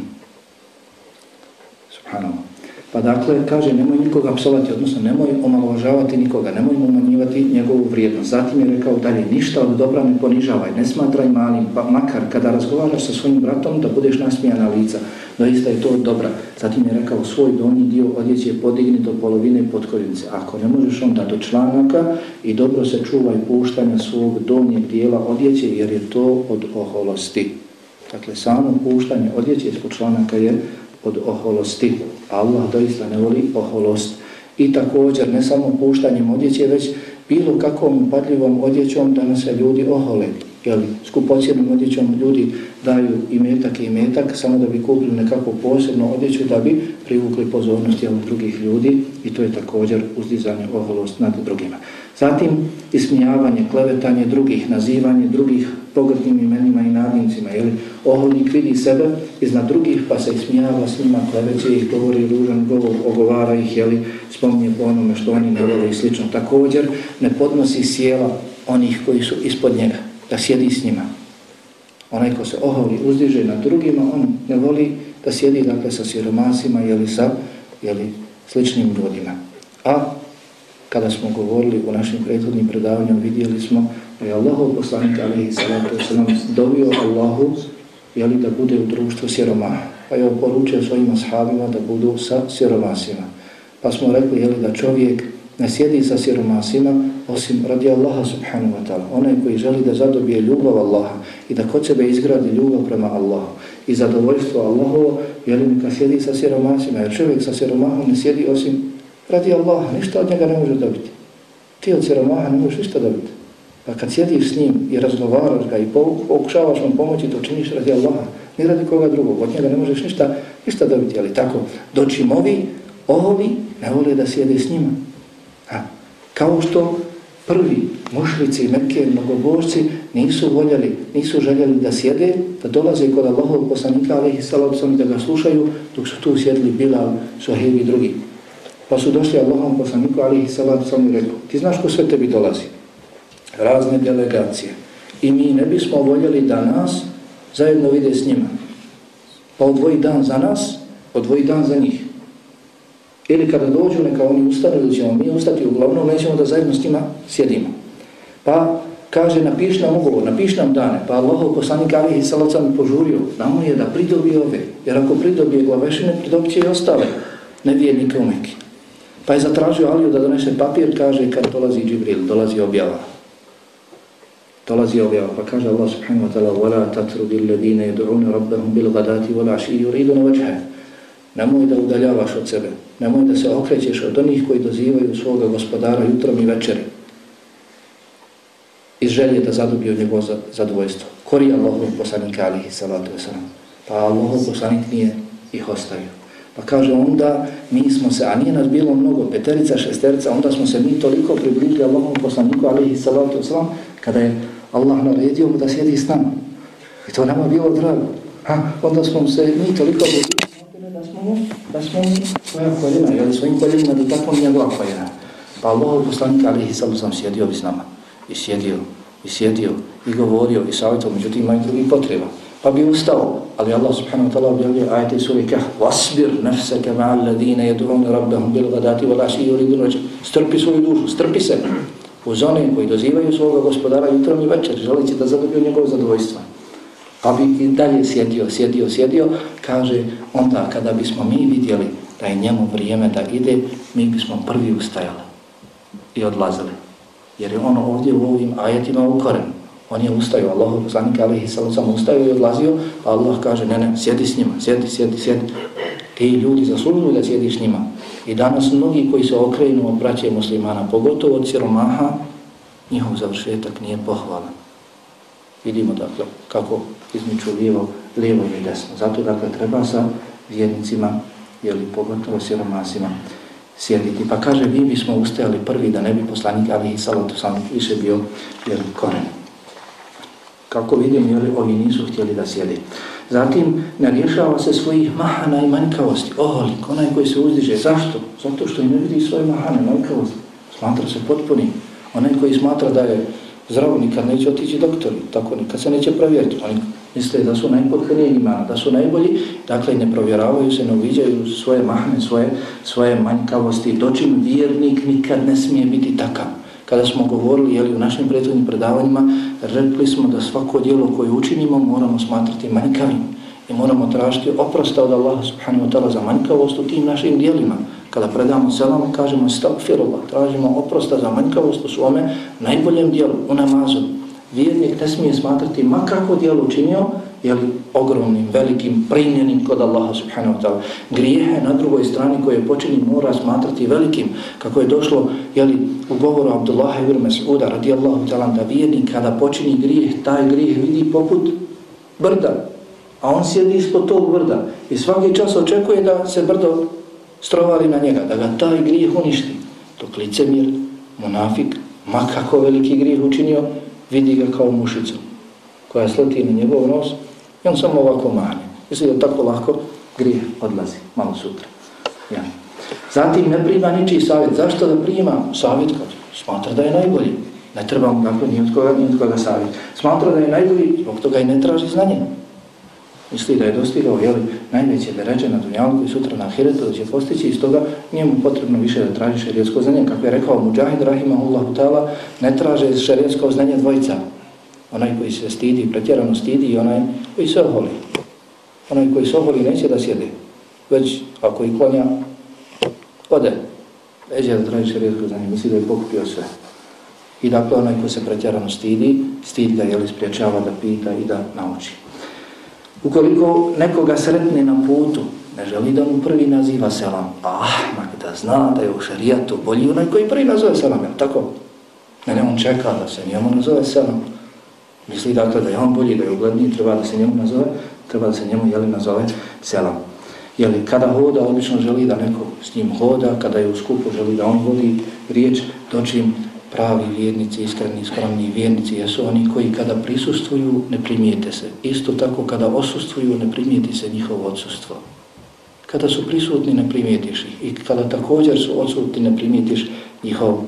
Subhanallah. Pa dakle, kaže, nemoj nikoga psovati, odnosno nemoj omalovažavati nikoga, nemoj umanjivati njegovu vrijednost. Zatim je rekao dalje, ništa od dobra ne ponižavaj, ne smatraj malim, pa makar kada razgovaraš sa svojim bratom da budeš nasmijana lica, doista je to dobra. Zatim je rekao, svoj donji dio odjeće podigni do polovine potkoljenice. Ako ne možeš onda do članaka i dobro se čuvaj puštanja svog donjeg dijela odjeće jer je to od oholosti. Dakle, samo puštanje odjeće ispod članaka je od oholosti. Allah doista ne voli oholost. I također, ne samo puštanjem odjeće, već bilo kakvom upadljivom odjećom da nas se ljudi ohole. Jel, skupocijenom odjećom ljudi daju i metak i metak samo da bi kupili nekako posebno odjeću da bi privukli pozornost jel, drugih ljudi i to je također uzdizanje oholost nad drugima. Zatim ismijavanje, klevetanje drugih, nazivanje drugih pogrdnim imenima i nadimcima. Jeli? Oholnik vidi sebe iznad drugih pa se ismijava s njima, kleveće ih, govori ružan govor, ogovara ih, jeli? spominje po onome što oni ne vole i slično. Također ne podnosi sjela onih koji su ispod njega, da sjedi s njima. Onaj ko se oholi, uzdiže nad drugima, on ne voli da sjedi dakle, sa siromasima ili sa jeli, sličnim ljudima. A kada smo govorili u našim prethodnim predavanjama, vidjeli smo da je Allahov poslanik alaihi salatu wasalam dovio Allahu jeli, da bude u društvu siromaha. Pa je oporučio svojim ashabima da budu sa siromasima. Pa smo rekli jeli, da čovjek ne sjedi sa siromasima osim radi Allaha subhanahu wa ta'ala. Onaj koji želi da zadobije ljubav Allaha i da kod sebe izgradi ljubav prema Allahu i zadovoljstvo Allahovo, jeli neka sjedi sa siromasima, jer čovjek sa siromahom ne sjedi osim radi Allaha, ništa od njega ne može dobiti. Ti od siromaha ne možeš ništa dobiti. Pa kad sjediš s njim i razgovaraš ga i pokušavaš mu pomoći, to činiš radi Allaha, ni radi koga drugog, od njega ne možeš ništa, ništa dobiti, ali tako, doći ovi, ovi ne vole da sjede s njima. Ha. Kao što prvi mušlici i Mekke mnogobožci nisu voljeli, nisu željeli da sjede, da dolaze kod Allahov poslanika, ali i da ga slušaju, dok su tu sjedli Bilal, Suhaib i drugi. Pa su došli Allahom poslaniku, ali i sam i rekao, ti znaš ko sve tebi dolazi? Razne delegacije. I mi ne bismo voljeli da nas zajedno vide s njima. Pa odvoji dan za nas, odvoji dan za njih. Ili kada dođu, neka oni ustane, ili ćemo mi ustati, uglavnom nećemo da zajedno s njima sjedimo. Pa kaže, napiš nam ugovor, napiš nam dane. Pa Allahov poslanik Ali i Salaca požurio, namo je da pridobije ove. Jer ako pridobije glavešine, pridobit će i ostale nevijednike u Mekke. Pa je zatražio Aliju da donese papir, kaže, kad dolazi Džibril, dolazi objava. Dolazi objava, pa kaže Allah subhanahu wa ta'ala وَلَا تَتْرُدِ الَّذِينَ يَدْعُونَ رَبَّهُمْ بِالْغَدَاتِ وَلَعْشِي يُرِيدُونَ وَجْهَهُ Nemoj da udaljavaš od sebe, nemoj da se okrećeš od onih koji dozivaju svoga gospodara jutrom i večeri iz želje da zadobiju njegovo zadovoljstvo. Kori Allahov poslanika alihi salatu wasalam. Pa Allahov poslanik nije ih ostavio. Pa kaže onda mi smo se, a nije nas bilo mnogo, peterica, šesterica, onda smo se mi toliko približili Allahom poslaniku alihi salatu wasalam kada je Allah naredio mu da sjedi s nama. I to nama bilo drago. Ha, onda smo se mi toliko približili da smo mu, da smo mu svoja koljena, jel svojim koljenima da tako njegova koljena. Pa Allah poslanik alihi salatu wasalam sjedio bi s nama. I sjedio, i sjedio, i govorio, i savjetao, međutim ima i drugih potreba pa bi ustao. Ali Allah subhanahu wa ta'ala objavlja ajte suri Kahf. Wasbir nafsaka ma'al ladina yad'una rabbahum bil ghadati wal ashi yuridun wajh. Strpi svoju dušu, strpi se. Uz one koji dozivaju svoga gospodara jutrom i večer, želeći da zadobiju njegovo zadovoljstvo. Pa bi i dalje sjedio, sjedio, sjedio, kaže, onda kada bismo mi vidjeli da je njemu vrijeme da ide, mi bismo prvi ustajali i odlazili. Jer je ono ovdje u ovim ajetima ukoren. On je ustaju, Allah poslanik alaihi sallam sam ustaju i odlazio, a Allah kaže, ne, ne, sjedi s njima, sjedi, sjedi, sjedi. Ti ljudi zaslužuju da sjediš s njima. I danas mnogi koji se okrenu od braće muslimana, pogotovo od siromaha, njihov završetak nije pohvalan. Vidimo dakle kako izmiču lijevo, lijevo i desno. Zato dakle treba sa vjernicima, jeli pogotovo siromasima, sjediti. Pa kaže, mi bismo ustajali prvi da ne bi poslanik alihi salatu sam više bio jeli, koren. Kako vidim, jeli, ovi nisu htjeli da sjedi. Zatim, ne rješava se svojih mahana i manjkavosti. Oholik, onaj koji se uzdiže. Zašto? Zato što i ne vidi svoje mahane, manjkavosti. Smatra se potpuni. Onaj koji smatra da je zdrav, nikad neće otići doktori. Tako, nikad se neće provjeriti. Oni misle da su najpotpunije imana, da su najbolji. Dakle, ne provjeravaju se, ne uviđaju svoje mahane, svoje, svoje manjkavosti. Dočim vjernik nikad ne smije biti takav kada smo govorili jeli, u našim prethodnim predavanjima, rekli smo da svako dijelo koje učinimo moramo smatrati manjkavim i moramo tražiti oprosta od Allaha subhanahu wa ta'ala za manjkavost u tim našim dijelima. Kada predamo selam, kažemo stakfirullah, tražimo oprosta za manjkavost u svome najboljem dijelu, u namazu. Vjernik ne smije smatrati makako dijelo učinio, jeli, ogromnim, velikim, primjenim kod Allaha subhanahu wa ta'ala. Grijehe na drugoj strani koje počini mora smatrati velikim, kako je došlo jeli, u govoru Abdullaha ibn Mas'uda radijallahu ta'ala da vjernik kada počini grijeh, taj grijeh vidi poput brda, a on sjedi ispod tog brda i svaki čas očekuje da se brdo strovali na njega, da ga taj grijeh uništi. Dok licemir, monafik, makako veliki grijeh učinio, vidi ga kao mušicu koja sleti na njegov nos I on samo ovako manje. Misli da tako lako grije odlazi, malo sutra. Ja. Zatim ne prima ničiji savjet. Zašto da prima savjet? Kad smatra da je najbolji. Ne treba mu dakle ni od koga, ni od koga savjet. Smatra da je najbolji, zbog toga i ne traži znanje. Misli da je dostigao jeli, najveće deređe na dunjalku i sutra na ahiretu da će postići i stoga nije mu potrebno više da traži šerijetsko znanje. Kako je rekao Mujahid Rahimahullahu ta'ala, ne traže šerijetsko znanje dvojica onaj koji se stidi, pretjerano stidi i onaj koji se oholi. Onaj koji se oholi neće da sjede, već ako i klanja, ode. Leđe da traži za njim, misli da je pokupio sve. I dakle, onaj ko se pretjerano stidi, stid ga je li spriječava da pita i da nauči. Ukoliko nekoga sretne na putu, ne želi da mu prvi naziva selam, ah, mak da zna da je u šarijatu bolji onaj koji prvi nazove selam, je tako? Ne, ne, on čeka da se njemu nazove selam. Misli dakle da je on bolji, da je ugledniji, treba da se njemu nazove, treba da se njemu, jeli, nazove selam. Jeli, kada hoda, obično želi da neko s njim hoda, kada je u skupu, želi da on vodi riječ, dočim pravi vjernici, iskreni, skromni vjernici, jesu oni koji kada prisustvuju, ne primijete se. Isto tako kada osustvuju, ne primijeti se njihovo odsustvo. Kada su prisutni, ne primijetiš ih. I kada također su odsutni, ne primijetiš njihov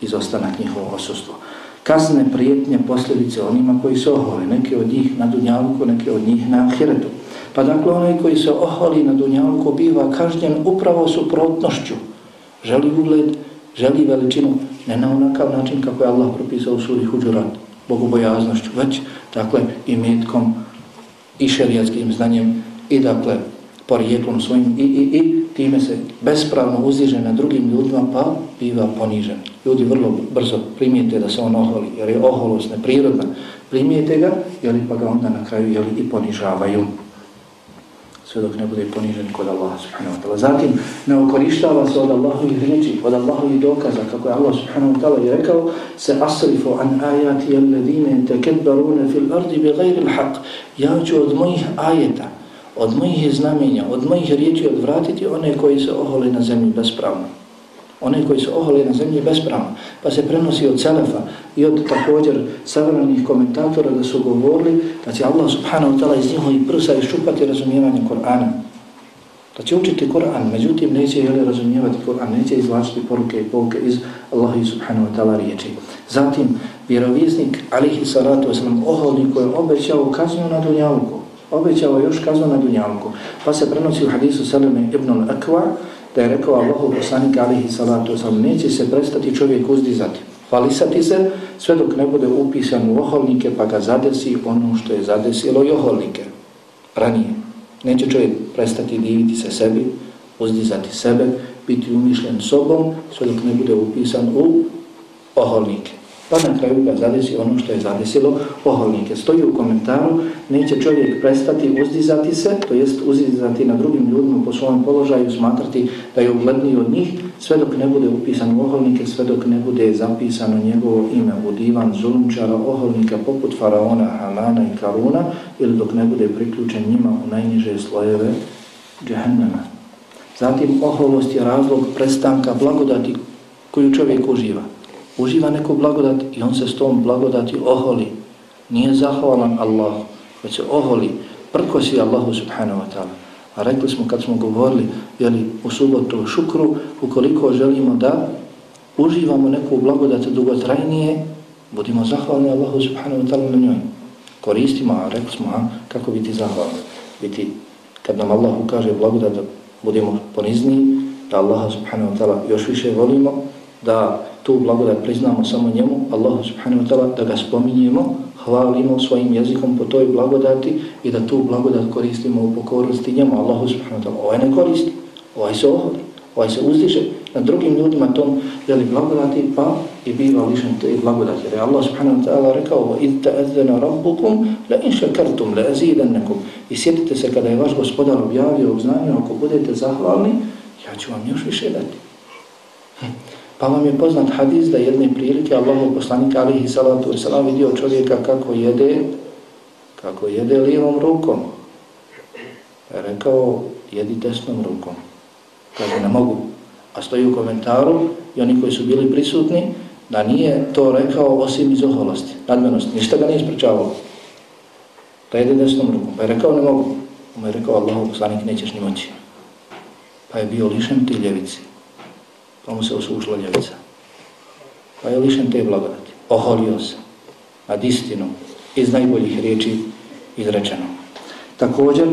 izostanak, njihovo osustvo kasne prijetnje, posljedice onima koji se oholi, neke od njih na Dunjalku, neke od njih na Ahiretu. Pa dakle, onaj koji se oholi na Dunjalku biva kažnjen upravo suprotnošću. Želi ugled, želi veličinu, ne na onakav način kako je Allah propisao u suri Huđurat, bogobojaznošću, već, dakle, i metkom, i šerijatskim znanjem, i dakle, porijeklom svojim, i, i, i, time se bespravno uziže na drugim ljudima, pa biva ponižen. Ljudi vrlo brzo primijete da se on oholi, jer je oholost neprirodna. Primijete ga, jeli pa ga onda na kraju jeli, i ponižavaju sve dok ne bude ponižen kod Allaha subhanahu wa ta'ala. Zatim ne okorištava se od Allahovih riječi, od Allahovih dokaza, kako je Allah subhanahu wa ta'ala i rekao, se asrifu an ajati alledine tekebbarune fil ardi bi gajri l'haq. Ja ću od mojih ajeta, od mojih znamenja, od mojih riječi odvratiti one koji se ohole na zemlji bespravno one koji su ohole na zemlji bespravno, pa se prenosi od Selefa i od također savremenih komentatora da su govorili da će Allah subhanahu wa ta'ala iz njihovi prsa iščupati razumijevanje Korana. Da će učiti Koran, međutim neće jeli razumijevati Koran, neće izvlačiti poruke i polke iz Allahi subhanahu wa ta'ala riječi. Zatim, vjerovjesnik, alihi salatu wasalam oholnik koji je obećao kaznu na dunjavku, obećao još kaznu na Dunjalku. pa se prenosi u hadisu Salame ibn al-Akwa, da je rekao Allahu poslanik alihi salatu wasalam, neće se prestati čovjek uzdizati, hvalisati se, sve dok ne bude upisan u oholnike, pa ga zadesi ono što je zadesilo i oholnike, ranije. Neće čovjek prestati diviti se sebi, uzdizati sebe, biti umišljen sobom, sve dok ne bude upisan u oholnike pa na kraju ga zadesi ono što je zadesilo oholnike. Stoji u komentaru, neće čovjek prestati uzdizati se, to jest uzdizati na drugim ljudima po svojom položaju, smatrati da je ugledniji od njih, sve dok ne bude upisan u oholnike, sve dok ne bude zapisano njegovo ime u divan zulumčara oholnika poput faraona, Hamana i Karuna, ili dok ne bude priključen njima u najniže slojeve džehennema. Zatim, oholost je razlog prestanka blagodati koju čovjek uživa uživa neku blagodat i on se s tom blagodati oholi. Nije zahvalan Allah, već se oholi, prkosi Allahu subhanahu wa ta'ala. A rekli smo kad smo govorili jeli, u subotu o šukru, ukoliko želimo da uživamo neku blagodat dugotrajnije, budimo zahvalni Allahu subhanahu wa ta'ala na njoj. Koristimo, a rekli smo, a, kako biti zahvalni. Biti, kad nam Allah ukaže blagodat, budemo ponizni, da Allaha subhanahu wa ta'ala još više volimo, da tu blagodat priznamo samo njemu, Allahu subhanahu wa ta'ala, da ga spominjemo, hvalimo svojim jezikom po toj blagodati i da tu blagodat koristimo u pokornosti njemu, Allahu subhanahu wa ta'ala. Ovaj ne koristi, ovaj se ohodi, ovaj se uzdiže na drugim ljudima tom jeli blagodati, pa i biva lišen te blagodati. Jer je Allah subhanahu wa ta'ala rekao وَإِذْ تَأَذَّنَ رَبُّكُمْ لَإِنْ شَكَرْتُمْ لَأَزِيدَنَّكُمْ I sjetite se kada je vaš gospodar objavio obznanje, ako budete zahvalni, ja ću vam još više dati. Hm. Pa vam je poznat hadis da jedne prilike Allahov poslanik alihi salatu wasalam vidio čovjeka kako jede, kako jede lijevom rukom. Pa je rekao, jedi desnom rukom. Kaže, ne mogu. A stoji u komentaru i oni koji su bili prisutni, da nije to rekao osim iz oholosti, nadmenosti. Ništa ga nije ispričavalo. Da jede desnom rukom. Pa je rekao, ne mogu. Pa je rekao, Allahov poslanik, nećeš ni moći. Pa je bio lišen ti ljevici pa mu se osušla ljevica. Pa je lišen te blagodati. Oholio se nad istinom iz najboljih riječi izrečeno. Također,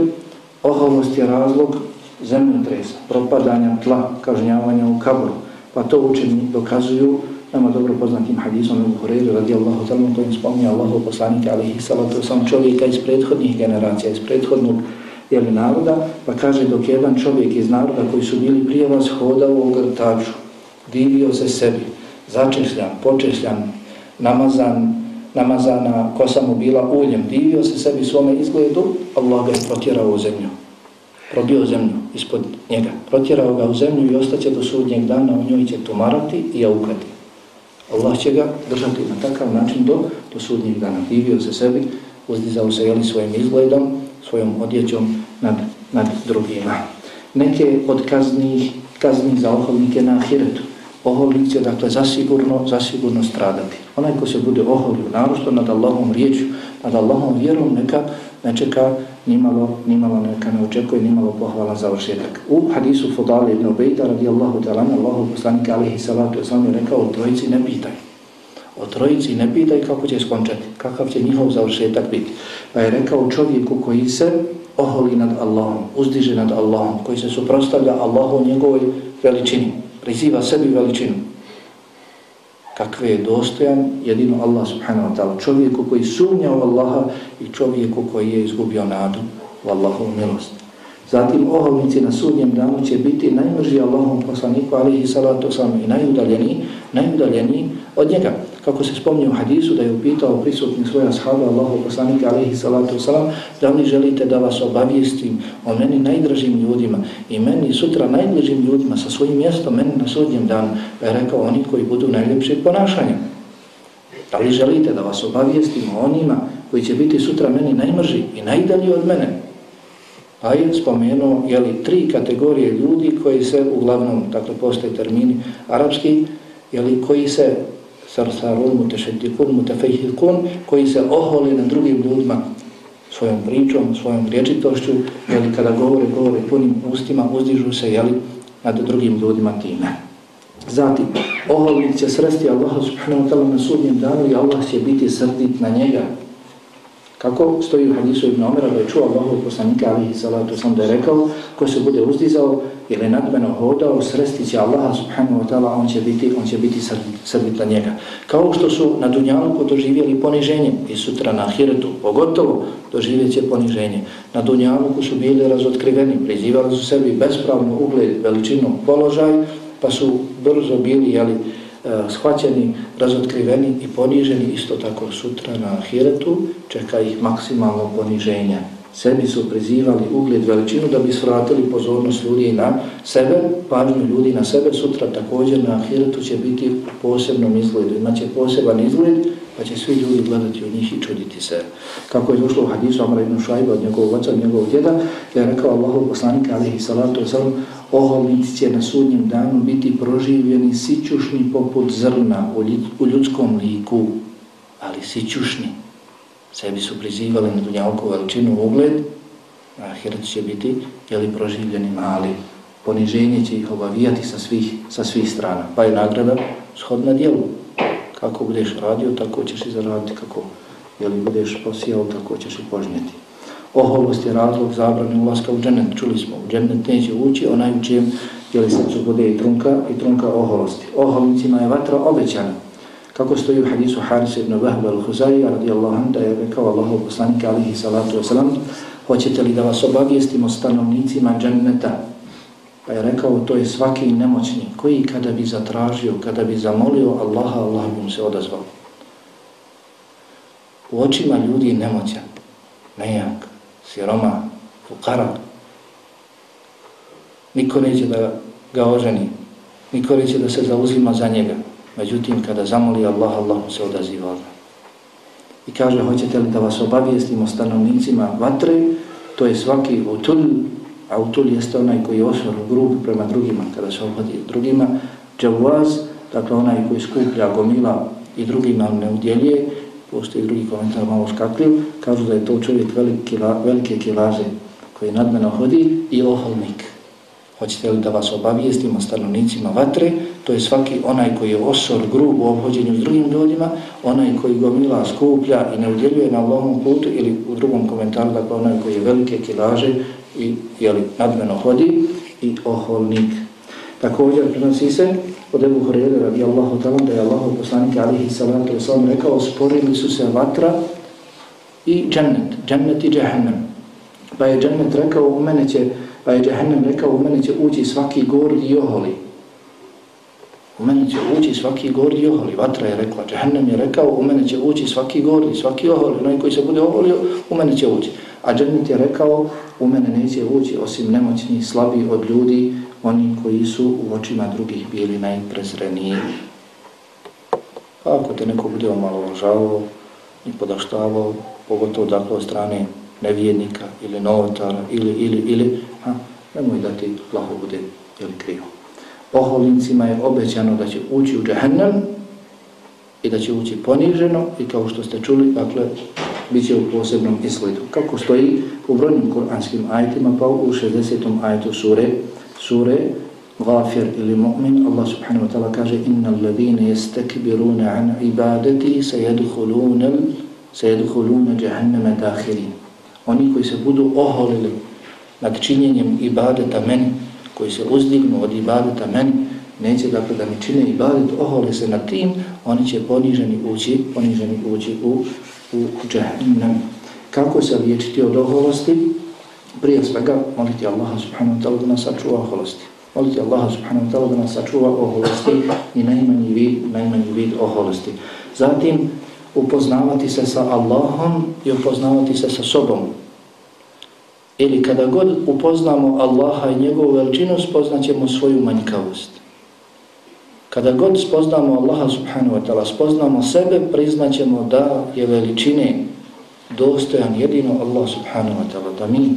oholost je razlog zemljotresa, propadanja tla, kažnjavanja u kaboru. Pa to učeni dokazuju nama dobro poznatim hadisom u Hureyri radijallahu talan kojim spominja Allahu poslanika alihi salatu sam čovjeka iz prethodnih generacija, iz prethodnog jeli, naroda, pa kaže dok jedan čovjek iz naroda koji su bili prije vas hodao u grtaču, divio se sebi, začešljan, počešljan, namazan, namazana kosa mu bila uljem, divio se sebi svome izgledu, Allah ga je protjerao u zemlju. Probio zemlju ispod njega. Protjerao ga u zemlju i ostaće do sudnjeg dana, u njoj će tumarati i jaukati. Allah će ga držati na takav način do, do sudnjeg dana. Divio se sebi, uzdizao se jeli svojim izgledom, svojom odjećom nad, nad drugima. Neke od kaznih, kaznih za oholnike na ahiretu oholnik će dakle zasigurno, zasigurno stradati. Onaj ko se bude oholio narošto nad Allahom riječu, nad Allahom vjerom, neka ne čeka nimalo, nimalo neka ne očekuje nimalo pohvala za završetak. U hadisu Fudali ibn Ubejda radijallahu ta'ala, Allahu poslanika alihi salatu sam je rekao, o trojici ne pitaj. O trojici ne pitaj kako će skončati, kakav će njihov završetak biti. Pa je rekao čovjeku koji se oholi nad Allahom, uzdiže nad Allahom, koji se suprostavlja Allahu njegovoj veličini priziva sebi veličinu. Kakve je dostojan jedino Allah subhanahu wa ta'ala. Čovjeku koji sumnja u Allaha i čovjeku koji je izgubio nadu u Allahovu milost. Zatim oholnici na sudnjem danu će biti najmrži Allahom poslaniku alihi salatu sam i najudaljeniji, najudaljeniji od njega. Kako se spomnio u hadisu da je upitao prisutnih svoja shaba Allahu poslanika alaihi salatu wasalam, da li želite da vas obavijestim o meni najdražim ljudima i meni sutra najbližim ljudima sa svojim mjestom meni na sudnjem danu pa je rekao oni koji budu najljepši ponašanja. Da li želite da vas obavijestim o onima koji će biti sutra meni najmrži i najdalji od mene? Pa je spomenuo jeli, tri kategorije ljudi koji se uglavnom, dakle postoje termini arapski, jeli, koji se sarsarun, mutešetikun, mutefejhikun, koji se oholi na drugim ljudima svojom pričom, svojom rječitošću, jeli, kada govore, govore punim ustima, uzdižu se jeli, nad drugim ljudima time. Zatim, oholnik će sresti Allah subhanahu wa ta'ala na sudnjem danu i Allah će biti srdit na njega, Kako stoji u hadisu Ibn Omera da je čuo Allahu poslanika alihi salatu sam da je rekao ko se bude uzdizao ili nadmeno hodao sresti će Allaha subhanahu wa ta'ala on će biti, on će biti srbit na njega. Kao što su na Dunjaluku doživjeli poniženje i sutra na Ahiretu pogotovo doživjet će poniženje. Na Dunjaluku su bili razotkriveni, prizivali su sebi bespravno ugled, veličinu, položaj pa su brzo bili jeli, E, shvaćeni, razotkriveni i poniženi isto tako sutra na ahiretu, čeka ih maksimalno poniženje. Sebi su prizivali ugled veličinu da bi svratili pozornost ljudi na sebe, pažnju ljudi na sebe, sutra također na ahiretu će biti posebnom izgledu, imaće poseban izgled, pa će svi ljudi gledati u njih i čuditi se. Kako je došlo u hadisu Amra ibn Šajba od njegovog oca, od njegovog djeda, je rekao Allahov poslanika alihi salatu wasalam, oholnici će na sudnjem danu biti proživljeni sićušni poput zrna u ljudskom liku, ali sićušni. Sebi su prizivali na dunjalku veličinu ugled, a ahiret će biti jeli proživljeni mali. Poniženje će ih obavijati sa svih, sa svih strana. Pa je nagrada shodna dijelu. Kako budeš radio, tako ćeš i zaraditi. Kako jeli budeš posijao, tako ćeš i požnjeti. Oholost je razlog zabrane ulaska u džennet. Čuli smo, u džennet neće ući, onaj u čijem jeli srcu bude i trunka, i trunka oholosti. Oholnicima je vatra obećana. Kako stoji u hadisu Haris ibn Wahb al-Huzari, radijallahu anhu, da je rekao Allahu poslanika alihi salatu wasalam, hoćete li da vas obavijestimo stanovnicima dženneta? Pa je rekao, to je svaki nemoćni, koji kada bi zatražio, kada bi zamolio Allaha, Allah bi mu se odazvao. U očima ljudi nemoćan, nejak, siroma, fukara. Niko neće da ga oženi, niko neće da se zauzima za njega. Međutim, kada zamoli Allah, Allah mu se odaziva. I kaže, hoćete li da vas obavijestimo stanovnicima vatre, to je svaki utul, a utul jeste onaj koji je osvor grub prema drugima, kada se obhodi drugima, džavaz, dakle onaj koji skuplja gomila i drugima ne udjelje, postoji drugi komentar malo škakljiv, kažu da je to čovjek velike, velike kilaže koji nadmeno hodi i oholnik. Hoćete li da vas obavijestimo stanovnicima vatre, to je svaki onaj koji je osor, grub u obhođenju s drugim ljudima, onaj koji gomila, skuplja i ne udjeljuje na Allahom putu ili u drugom komentaru, dakle onaj koji je velike kilaže i jeli, nadmeno hodi i oholnik. Također prenosi se od Ebu Horeira radi Allahu talam da je Allahu poslanik alihi salatu wasalam rekao sporili su se vatra i džennet, džennet i džehennem. Pa je džennet rekao u mene će, pa je džehennem rekao u mene će ući svaki gordi i oholi. U mene će ući svaki gordi oholi. Vatra je rekla, džehennem je rekao, u mene će ući svaki gordi, svaki oholi. Onaj koji se bude oholio, u mene će ući. A džennet je rekao, u mene neće ući osim nemoćni, slabi od ljudi, oni koji su u očima drugih bili najprezreniji. Ako te neko bude malo žao i podaštavao, pogotovo dakle od strane nevijednika ili novotara ili, ili, ili, ha, nemoj da ti plaho bude ili krivo. Poholincima je obećano da će ući u džahennem i da će ući poniženo i kao što ste čuli, dakle, bit će u posebnom izgledu. Kako stoji u brojnim kuranskim ajitima, pa u 60. ajetu sure, sure Ghafir ili mu'min, Allah subhanahu wa ta'ala kaže Inna alladhina yastakbiruna an ibadati sayadkhuluna sayadkhuluna jahannama dakhirin. Oni koji se budu oholili nad činjenjem ibadeta meni, koji se uzdignu od ibadeta meni, neće dakle da mi čine ibadet, ohole se nad tim, oni će poniženi ući, poniženi ući u, u džahnem. Kako se liječiti od oholosti? Prije svega moliti Allaha subhanahu wa ta'ala da nas sačuva oholosti. Moliti Allaha subhanahu wa ta'ala da nas sačuva oholosti i najmanji vid, najmanji vid oholosti. Zatim upoznavati se sa Allahom i upoznavati se sa sobom. Ili kada god upoznamo Allaha i njegovu veličinu, spoznaćemo svoju manjkavost. Kada god spoznamo Allaha subhanahu wa ta'ala, spoznamo sebe, priznaćemo da je veličine dostojan jedino Allah subhanahu wa ta'ala, da mi,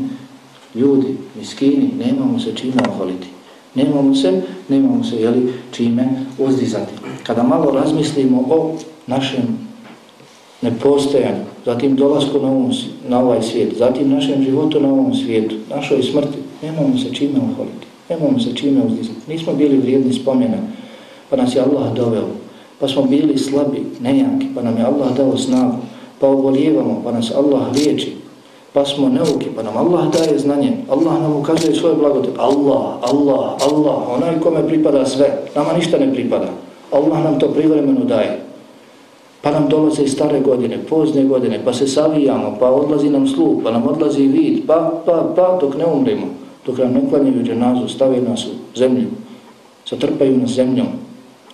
ljudi, miskini, nemamo se čime ohvaliti. Nemamo se, nemamo se, jeli, čime uzdizati. Kada malo razmislimo o našem nepostojanju, zatim dolasku na, ovom, na ovaj svijet, zatim našem životu na ovom svijetu, našoj smrti, nemamo se čime ohvaliti. Nemamo se čime uzdizati. Nismo bili vrijedni spomena, pa nas je Allah doveo. Pa smo bili slabi, nejaki, pa nam je Allah dao snagu. Pa oboljevamo, pa nas Allah liječi. Pa smo neuki, pa nam Allah daje znanje. Allah nam ukazuje svoje blagote. Allah, Allah, Allah, onaj kome pripada sve. Nama ništa ne pripada. Allah nam to privremeno daje. Pa nam dolaze stare godine, pozne godine, pa se savijamo, pa odlazi nam sluh, pa nam odlazi vid, pa, pa, pa, dok ne umrimo. Dok nam ne klanjaju dženazu, stave nas u zemlju, zatrpaju nas zemljom,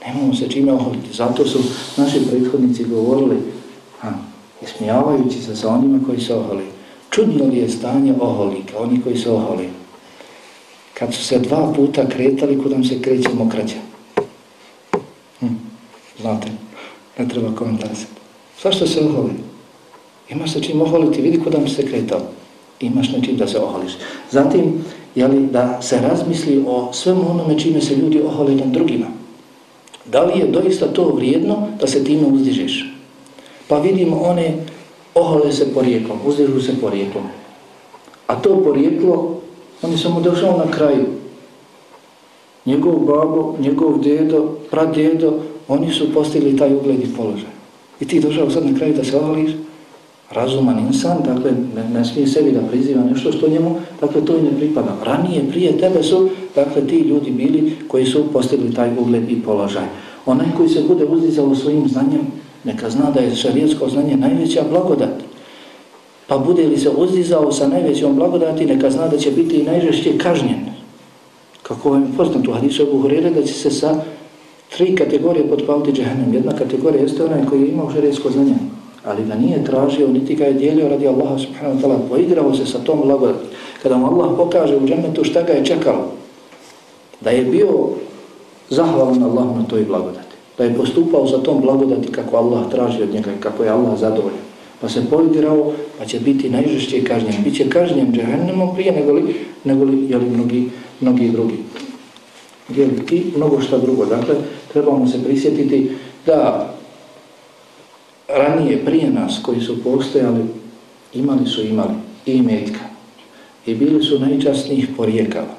Nemamo se čime oholiti. Zato su naši prethodnici govorili, ha, ismijavajući se sa onima koji se oholi. Čudno li je stanje oholika, oni koji se oholi? Kad su se dva puta kretali, kudam se kreće mokraća. Hm, znate, ne treba komentarsati. Zašto se oholi? Imaš se čim oholiti, vidi kudam se kretao. Imaš na čim da se oholiš. Zatim, jeli, da se razmisli o svemu onome čime se ljudi oholi jedan drugima. Da li je doista to vrijedno da se time uzdižeš? Pa vidimo one ohole se porijeklom, uzdižu se porijeklom. A to porijeklo, on je samo došao na kraju. Njegov babo, njegov dedo, pradedo, oni su postigli taj ugled i položaj. I ti došao sad na kraju da se oholiš? Razuman insan, dakle, ne, ne smije sebi da priziva nešto što njemu, dakle, to i ne pripada. Ranije, prije tebe su, dakle, ti ljudi bili koji su postigli taj ugled i položaj. Onaj koji se bude uzdizao svojim znanjem, neka zna da je šarijetsko znanje najveća blagodat. Pa bude li se uzdizao sa najvećom blagodati, neka zna da će biti i najžešće kažnjen. Kako vam je poznat u hadisu Ebu Hurire, da će se sa tri kategorije potpaliti džahnem. Jedna kategorija jeste onaj koji je imao šarijetsko znanje ali ga nije tražio, niti ga je dijelio radi Allaha subhanahu wa ta'ala, poigrao se sa tom blagodati. Kada mu Allah pokaže u džennetu šta ga je čekalo, da je bio zahvalan Allahu na toj blagodati, da je postupao za tom blagodati kako Allah traži od njega i kako je Allah zadovoljan, pa se povidirao, pa će biti najžešće kažnjen, Biće kažnjen džahennemom prije nego li, nego li jeli, mnogi, mnogi drugi. Jeli, I mnogo šta drugo. Dakle, trebamo se prisjetiti da ranije prije nas koji su postojali, imali su imali i metka. I bili su najčasnijih porijekala.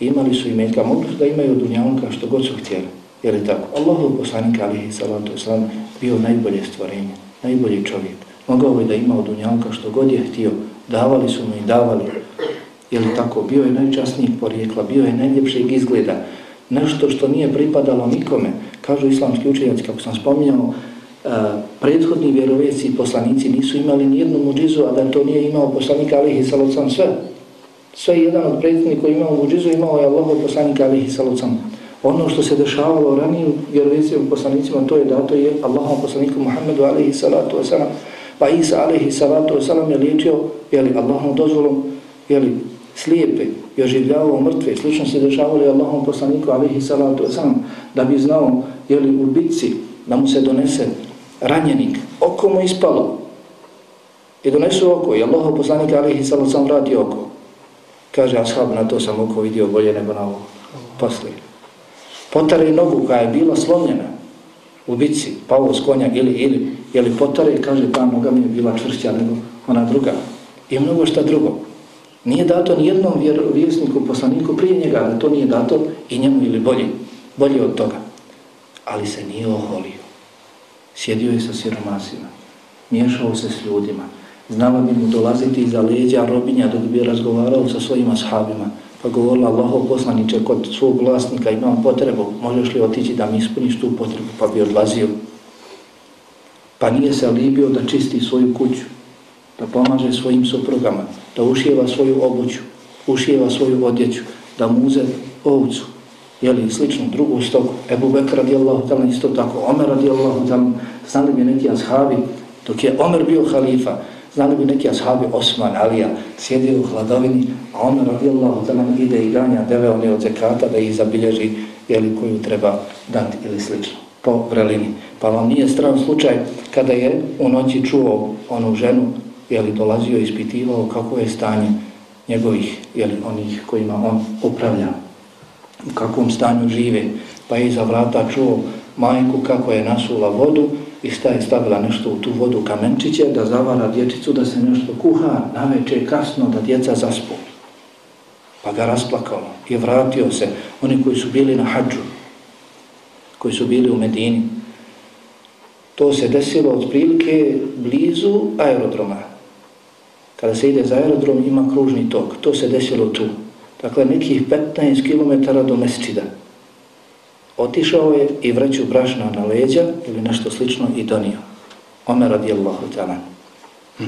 Imali su i metka, mogli su da imaju dunjavnka što god su htjeli. Jer li tako, Allahov poslanik alihi salatu wasalam bio najbolje stvorenje, najbolji čovjek. Mogao bi da ima od što god je htio, davali su mu i davali. Je li tako, bio je najčasnijih porijekla, bio je najljepšeg izgleda. Nešto što nije pripadalo nikome. Kažu islamski učenjaci, kako sam spominjao, e, prethodni vjerovjeci i poslanici nisu imali nijednu muđizu, a da to nije imao poslanik alihi salocam sve. Sve jedan od prethodnika koji imao muđizu imao je Allahov poslanik alihi salocam. Ono što se dešavalo ranijim vjerovicijom poslanicima, to je dato je Allahom poslaniku Muhammedu alaihi salatu wasalam, pa Isa alaihi salatu wasalam je liječio, jeli, Allahom dozvolom, jeli, slijepe i oživljavao mrtve. Slično se dešavalo je Allahom poslaniku alaihi salatu wasalam, da bi znao, jeli, u bitci, da mu se donese ranjenik, oko mu ispalo, i donesu oko, i Allahom poslanik alaihi salatu wasalam vrati oko. Kaže, ashab, na to sam oko vidio bolje nego na ovo. Poslije potare nogu koja je bila slomljena u bici, pao s konja ili, ili, ili potare i kaže ta noga mi je bila čvršća nego ona druga. I mnogo šta drugo. Nije dato ni jednom vjerovjesniku, poslaniku prije njega, da to nije dato i njemu ili bolje, bolje od toga. Ali se nije oholio. Sjedio je sa siromasima, miješao se s ljudima, znala bi mu dolaziti iza leđa robinja dok bi razgovarao sa svojima sahabima, pa govorila Allahov poslaniče kod svog vlasnika imam potrebu, možeš li otići da mi ispuniš tu potrebu, pa bi odlazio. Pa nije se libio da čisti svoju kuću, da pomaže svojim suprugama, da ušijeva svoju obuću, ušijeva svoju odjeću, da mu uze ovcu, jeli slično drugu stoku, Ebu Bekr radijallahu ta'la isto tako, Omer radijallahu ta'la, znali bi neki ashabi, dok je Omer bio halifa, Znali bi neki ashabi Osman, Alija, sjedio u hladovini, a on radijallahu da nam ide i ganja deve one od zekata da ih zabilježi jeli, koju treba dati ili slično po vrelini. Pa vam nije stran slučaj kada je u noći čuo onu ženu, jeli dolazio i ispitivao kako je stanje njegovih, jeli onih kojima on upravlja, u kakvom stanju žive, pa je iza vrata čuo majku kako je nasula vodu i šta je stavila nešto u tu vodu kamenčiće da zavara dječicu da se nešto kuha na večer kasno da djeca zaspu. Pa ga rasplakao i vratio se oni koji su bili na hađu, koji su bili u Medini. To se desilo od prilike blizu aerodroma. Kada se ide za aerodrom ima kružni tok. To se desilo tu. Dakle, nekih 15 km do Mesčida. Otišao je i vreću brašna na leđa ili nešto slično i donio. Omer radijallahu ta'ala. Hm.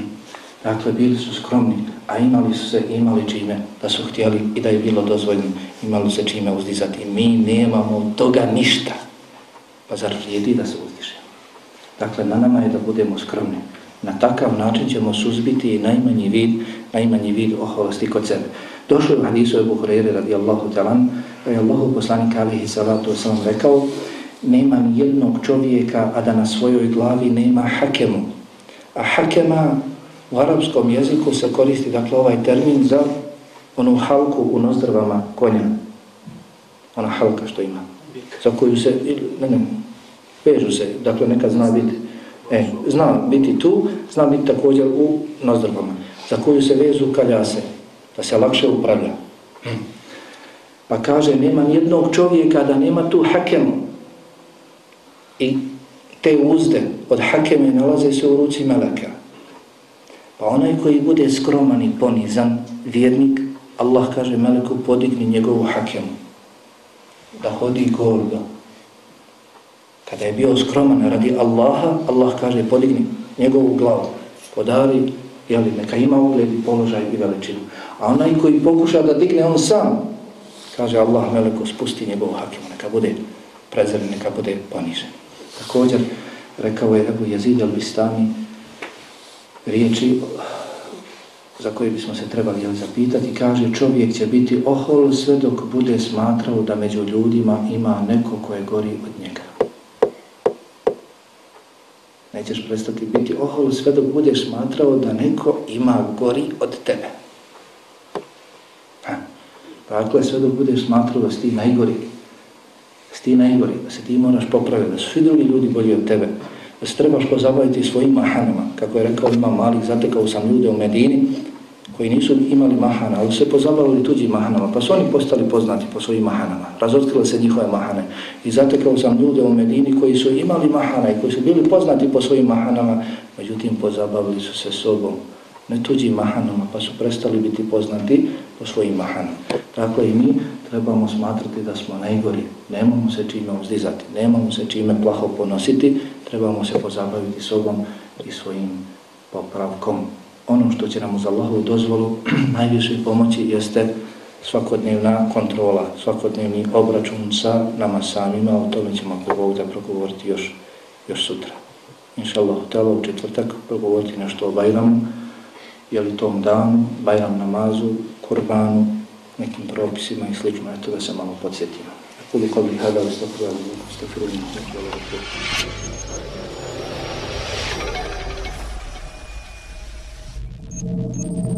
Dakle, bili su skromni, a imali su se, imali čime da su htjeli i da je bilo dozvoljno, imali se čime uzdizati. Mi nemamo toga ništa. Pa zar vrijedi da se uzdišemo? Dakle, na nama je da budemo skromni. Na takav način ćemo suzbiti najmanji vid, najmanji vid oholosti kod sebe. Došlo je u hadisu Ebu Hureyre radijallahu ta'ala, pa je Allahu poslanik alihi salatu wasalam rekao, nema ni jednog čovjeka, a da na svojoj glavi nema hakemu. A hakema u arapskom jeziku se koristi, dakle, ovaj termin za onu halku u nozdrvama konja. Ona halka što ima. Za koju se, ne, ne, vežu se, dakle, nekad zna biti, e, zna biti tu, zna biti također u nozdrvama, za koju se vezu kaljase, da se lakše upravlja. Pa kaže, nema jednog čovjeka da nema tu hakemu. I te uzde od hakeme nalaze se u ruci meleka. Pa onaj koji bude skroman i ponizan, vjernik, Allah kaže meleku podigni njegovu hakemu. Da hodi gordo. Kada je bio skroman radi Allaha, Allah kaže podigni njegovu glavu. Podari, jeli, neka ima ugled i položaj i veličinu. A onaj koji pokuša da digne on sam, kaže Allah meleko spusti njegovu hakimu, neka bude prezren, neka bude ponižen. Također, rekao je Ebu Jezid al-Bistami riječi eh, za koje bismo se trebali zapitati, kaže čovjek će biti ohol sve dok bude smatrao da među ljudima ima neko koje gori od njega. Nećeš prestati biti ohol sve dok budeš smatrao da neko ima gori od tebe. Dakle, sve dok budeš smatrao da si ti najgori, da si ti najgori, da se ti moraš popraviti, da su svi drugi ljudi bolji od tebe, da se trebaš pozabaviti svojim mahanama, kako je rekao ima malih, zatekao sam ljude u Medini, koji nisu imali mahana, ali se pozabavili tuđim mahanama, pa su oni postali poznati po svojim mahanama, Razotkrile se njihove mahane. I zatekao sam ljude u Medini koji su imali mahana i koji su bili poznati po svojim mahanama, međutim pozabavili su se sobom, ne tuđim mahanama, pa su prestali biti poznati po svojim mahanama. Tako i mi trebamo smatrati da smo najgori, nemamo se čime uzdizati, nemamo se čime plaho ponositi, trebamo se pozabaviti sobom i svojim popravkom. Ono što će nam uz Allahovu dozvolu najviše pomoći jeste svakodnevna kontrola, svakodnevni obračun sa nama samima, o tome ćemo ako Bog da progovoriti još, još sutra. Inša Allah, htjela u četvrtak progovoriti nešto o Bajramu, je li tom danu, Bajram namazu, kurbanu, nekim propisima i slično. Eto da se malo podsjetimo. Koliko bih hada li stafirali, stafirali neki ovaj propis. Thank you.